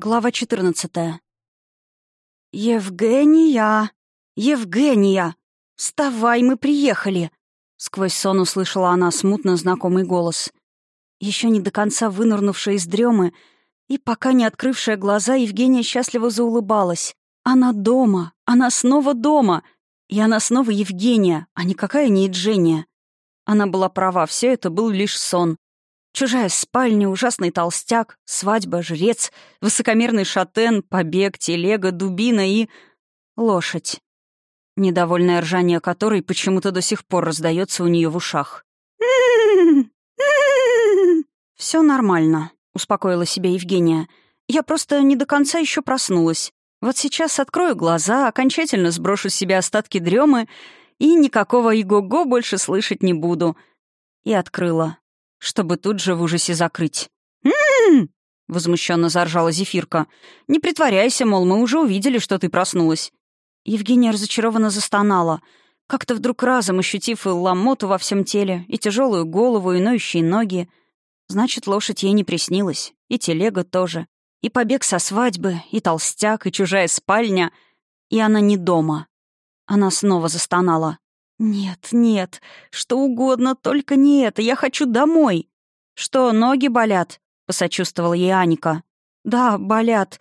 Глава 14. «Евгения! Евгения! Вставай, мы приехали!» Сквозь сон услышала она смутно знакомый голос. Еще не до конца вынырнувшая из дремы и пока не открывшая глаза, Евгения счастливо заулыбалась. Она дома! Она снова дома! И она снова Евгения, а никакая не Джения. Она была права, все это был лишь сон. Чужая спальня, ужасный толстяк, свадьба, жрец, высокомерный шатен, побег, телега, дубина и... лошадь. Недовольное ржание которой почему-то до сих пор раздается у нее в ушах. Все нормально», — успокоила себя Евгения. «Я просто не до конца еще проснулась. Вот сейчас открою глаза, окончательно сброшу с себя остатки дремы и никакого иго-го больше слышать не буду». И открыла чтобы тут же в ужасе закрыть. «М-м-м!» — возмущенно заржала Зефирка. «Не притворяйся, мол, мы уже увидели, что ты проснулась». Евгения разочарованно застонала, как-то вдруг разом ощутив и ломоту во всем теле, и тяжелую голову, и ноющие ноги. Значит, лошадь ей не приснилась, и телега тоже, и побег со свадьбы, и толстяк, и чужая спальня, и она не дома. Она снова застонала. «Нет, нет, что угодно, только не это. Я хочу домой». «Что, ноги болят?» — посочувствовала ей Аника. «Да, болят.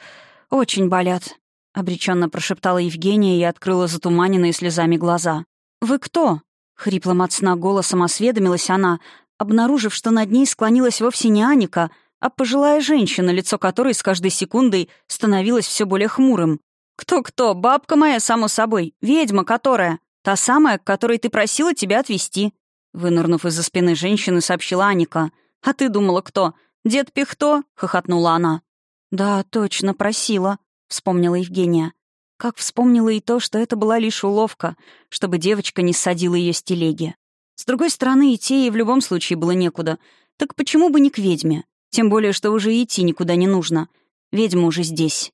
Очень болят», — обреченно прошептала Евгения и открыла затуманенные слезами глаза. «Вы кто?» — хриплым от сна голосом осведомилась она, обнаружив, что над ней склонилась вовсе не Аника, а пожилая женщина, лицо которой с каждой секундой становилось все более хмурым. «Кто-кто? Бабка моя, само собой. Ведьма, которая...» «Та самая, к которой ты просила тебя отвезти», — вынырнув из-за спины женщины, сообщила Аника. «А ты думала, кто? Дед Пихто?» — хохотнула она. «Да, точно, просила», — вспомнила Евгения. Как вспомнила и то, что это была лишь уловка, чтобы девочка не ссадила ее с телеги. С другой стороны, идти ей в любом случае было некуда. Так почему бы не к ведьме? Тем более, что уже идти никуда не нужно. Ведьма уже здесь.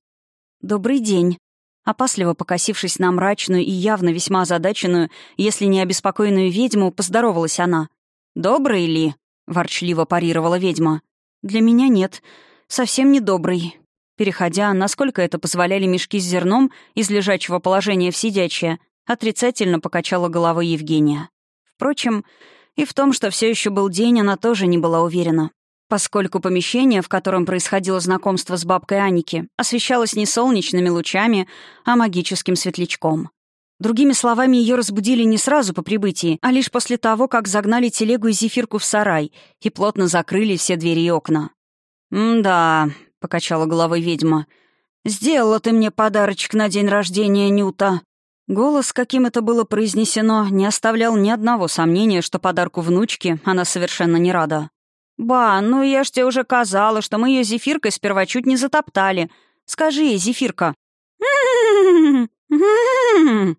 «Добрый день», Опасливо покосившись на мрачную и явно весьма озадаченную, если не обеспокоенную ведьму, поздоровалась она. «Добрый ли?» — ворчливо парировала ведьма. «Для меня нет. Совсем не добрый». Переходя, насколько это позволяли мешки с зерном из лежачего положения в сидячее, отрицательно покачала головой Евгения. Впрочем, и в том, что все еще был день, она тоже не была уверена поскольку помещение, в котором происходило знакомство с бабкой Аники, освещалось не солнечными лучами, а магическим светлячком. Другими словами, ее разбудили не сразу по прибытии, а лишь после того, как загнали телегу и зефирку в сарай и плотно закрыли все двери и окна. «М-да», — покачала головой ведьма, — «сделала ты мне подарочек на день рождения, Нюта». Голос, каким это было произнесено, не оставлял ни одного сомнения, что подарку внучке она совершенно не рада. «Ба, ну я ж тебе уже казала, что мы ее зефиркой сперва чуть не затоптали. Скажи ей, зефирка».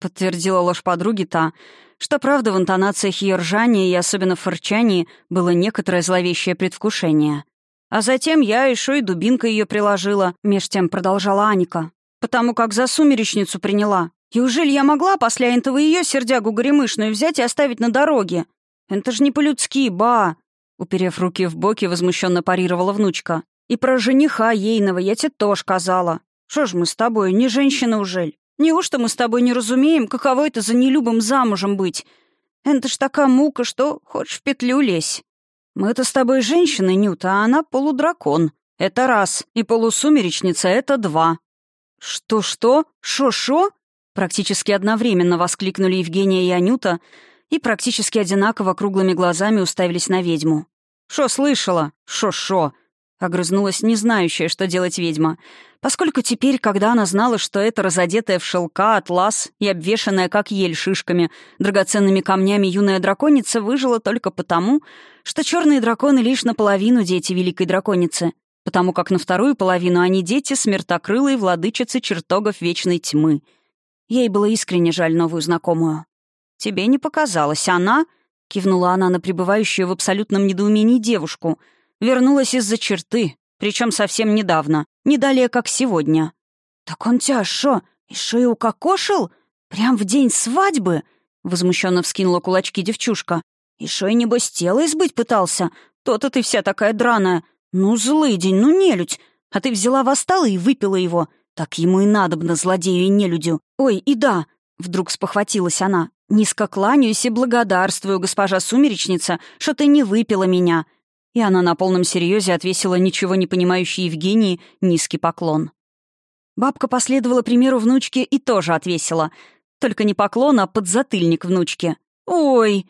Подтвердила ложь подруги та, что, правда, в интонациях ее ржания и особенно в фырчании было некоторое зловещее предвкушение. А затем я еще и дубинкой ее приложила, меж тем продолжала Аника. Потому как за сумеречницу приняла. Неужели я могла после этого ее сердягу горемышную взять и оставить на дороге? Это ж не по-людски, ба. Уперев руки в боки, возмущенно парировала внучка. «И про жениха ейного я тебе тоже казала. Что ж мы с тобой, не женщины ужель? Неужто мы с тобой не разумеем, каково это за нелюбым замужем быть? Это ж такая мука, что хочешь в петлю лезь. Мы-то с тобой женщины, Нюта, а она полудракон. Это раз, и полусумеречница — это два». «Что-что? Шо-шо?» Практически одновременно воскликнули Евгения и Анюта, и практически одинаково круглыми глазами уставились на ведьму. «Шо слышала? Шо-шо?» — огрызнулась не знающая, что делать ведьма, поскольку теперь, когда она знала, что это разодетая в шелка, атлас и обвешанная, как ель, шишками, драгоценными камнями юная драконица выжила только потому, что черные драконы лишь наполовину дети великой драконицы, потому как на вторую половину они дети смертокрылой владычицы чертогов вечной тьмы. Ей было искренне жаль новую знакомую. «Тебе не показалось. Она...» — кивнула она на пребывающую в абсолютном недоумении девушку. «Вернулась из-за черты, причем совсем недавно, не далее, как сегодня». «Так он тебя шо, и шо и укокошил? Прям в день свадьбы?» — возмущенно вскинула кулачки девчушка. «И шо и небось тело избыть пытался? То-то ты вся такая драная. Ну, злый день, ну нелюдь. а ты взяла восстала и выпила его. Так ему и надобно, злодею и нелюдю. Ой, и да, вдруг спохватилась она. Низко кланяюсь и благодарствую, госпожа сумеречница, что ты не выпила меня. И она на полном серьезе отвесила ничего не понимающей Евгении низкий поклон. Бабка последовала примеру внучки и тоже отвесила. Только не поклон, а подзатыльник внучке. «Ой!»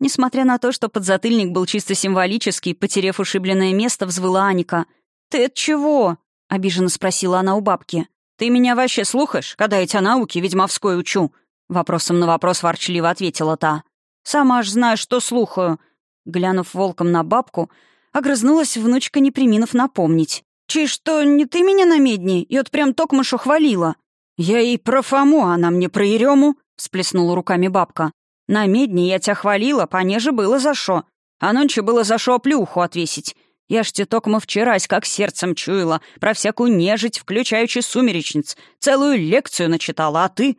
Несмотря на то, что подзатыльник был чисто символический, потеряв ушибленное место, взвыла Аника. «Ты от чего?» — обиженно спросила она у бабки. «Ты меня вообще слухаешь, когда я тебя науки ведьмовской учу?» Вопросом на вопрос ворчливо ответила та. «Сама ж знаешь, что слухаю». Глянув волком на бабку, огрызнулась внучка, не приминув напомнить. «Чи что, не ты меня на медни? И вот прям токмышу хвалила». «Я и про Фому, она мне про Ерему», — сплеснула руками бабка. «На медни я тебя хвалила, понеже было за шо. А нонче было за шо плюху отвесить. Я ж те токмо вчерась как сердцем чуяла, про всякую нежить, включаючи сумеречниц. Целую лекцию начитала, а ты...»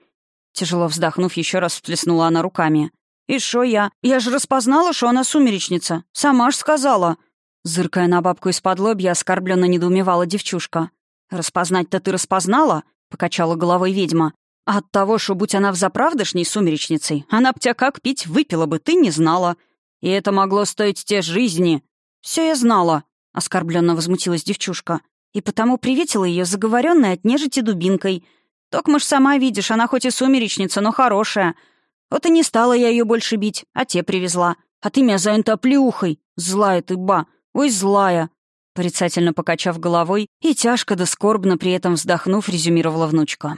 Тяжело вздохнув, еще раз всплеснула она руками. «И шо я? Я же распознала, что она сумеречница. Сама ж сказала». Зыркая на бабку из-под лобья, оскорбленно недоумевала девчушка. «Распознать-то ты распознала?» — покачала головой ведьма. «А от того, что будь она взаправдышней сумеречницей, она б тебя как пить выпила бы, ты не знала. И это могло стоить те жизни». «Все я знала», — оскорбленно возмутилась девчушка. И потому приветила ее заговоренной от нежити дубинкой. «Токма ж сама видишь, она хоть и сумеречница, но хорошая. Вот и не стала я ее больше бить, а те привезла. А ты меня занята плюхой. Злая ты, ба. «Ой, злая!» Порицательно покачав головой и тяжко да скорбно при этом вздохнув, резюмировала внучка.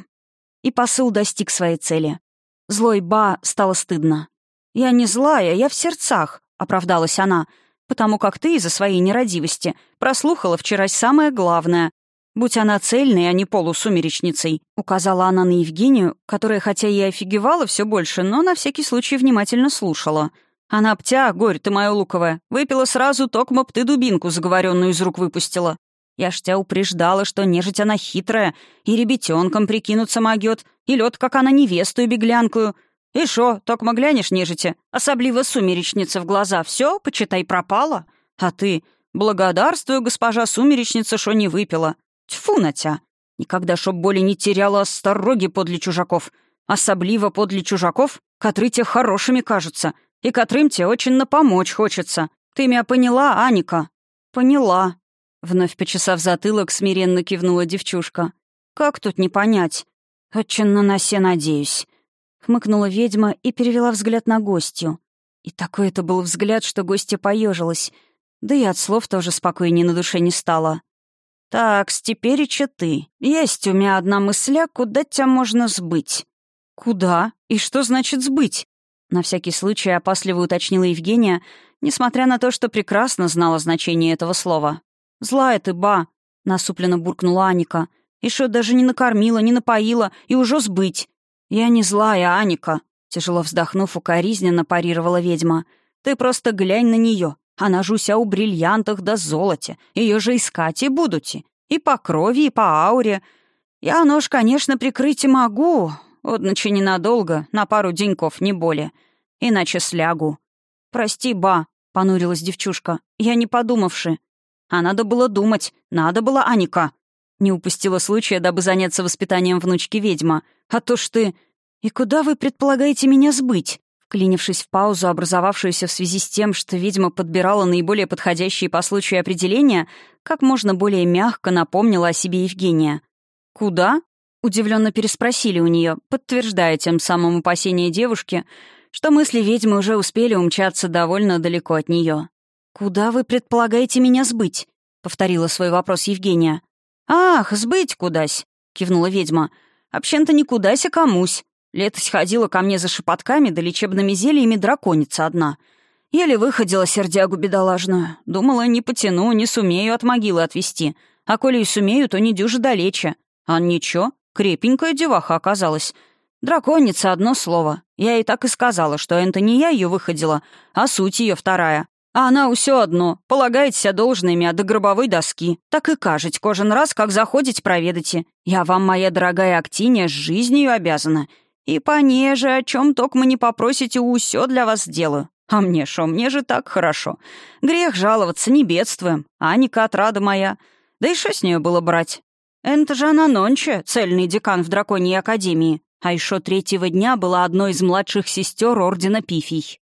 И посыл достиг своей цели. Злой Ба стало стыдно. «Я не злая, я в сердцах», — оправдалась она, «потому как ты из-за своей нерадивости прослухала вчера самое главное. Будь она цельной, а не полусумеречницей», — указала она на Евгению, которая хотя и офигевала все больше, но на всякий случай внимательно слушала — она птя, горь ты моя луковая, выпила сразу, токмо ты дубинку заговоренную из рук выпустила. Я ж тебя упреждала, что нежить она хитрая, и ребятенком прикинуться могет, и лед, как она невесту и беглянкую. И шо, токмо глянешь нежити, особливо сумеречница в глаза, все, почитай, пропала. А ты, благодарствую, госпожа сумеречница, что не выпила. Тьфу на тя. Никогда чтоб боли не теряла остороги подле чужаков. Особливо подле чужаков, которые тебе хорошими кажутся, и которым тебе очень напомочь хочется. Ты меня поняла, Аника?» «Поняла», — вновь почесав затылок, смиренно кивнула девчушка. «Как тут не понять? Очень на носе надеюсь». Хмыкнула ведьма и перевела взгляд на гостью. И такой это был взгляд, что гостья поежилась. Да и от слов тоже спокойнее на душе не стало. «Так, теперь че ты. Есть у меня одна мысля, куда тебя можно сбыть». «Куда? И что значит сбыть?» На всякий случай опасливо уточнила Евгения, несмотря на то, что прекрасно знала значение этого слова. «Злая ты, ба!» — насупленно буркнула Аника. «И что, даже не накормила, не напоила, и уже сбыть!» «Я не злая, Аника!» — тяжело вздохнув, укоризненно парировала ведьма. «Ты просто глянь на нее. Она же уся у бриллиантах да золоте. Ее же искать и будете. И по крови, и по ауре. Я нож, конечно, прикрыть могу, Одначе ненадолго, на пару деньков, не более. Иначе слягу. «Прости, ба», — понурилась девчушка. «Я не подумавши». «А надо было думать. Надо было, Аника». Не упустила случая, дабы заняться воспитанием внучки ведьма. «А то ж ты...» «И куда вы предполагаете меня сбыть?» Вклинившись в паузу, образовавшуюся в связи с тем, что ведьма подбирала наиболее подходящие по случаю определения, как можно более мягко напомнила о себе Евгения. «Куда?» Удивленно переспросили у нее, подтверждая тем самым опасение девушки, что мысли ведьмы уже успели умчаться довольно далеко от нее. «Куда вы предполагаете меня сбыть?» — повторила свой вопрос Евгения. «Ах, сбыть кудась!» — кивнула ведьма. «Общем-то никудась, а комусь. Летось ходила ко мне за шепотками да лечебными зельями драконица одна. Еле выходила сердягу бедолажную. Думала, не потяну, не сумею от могилы отвести. А коли и сумею, то не дюже далече. А ничего, Крепенькая деваха оказалась. Драконица — одно слово. Я ей так и сказала, что это не я ее выходила, а суть ее вторая. А она все одно, себя должными от до гробовой доски. Так и кажет кожен раз, как заходить проведайте. Я вам, моя дорогая Актиния, жизнью обязана. И понеже, о чем только мы не попросите, усё для вас сделаю. А мне шо, мне же так хорошо. Грех жаловаться, не бедствуем. Аника, отрада моя. Да и что с нее было брать? Это же она нонче, цельный декан в драконьей академии, а еще третьего дня была одной из младших сестер Ордена Пифий.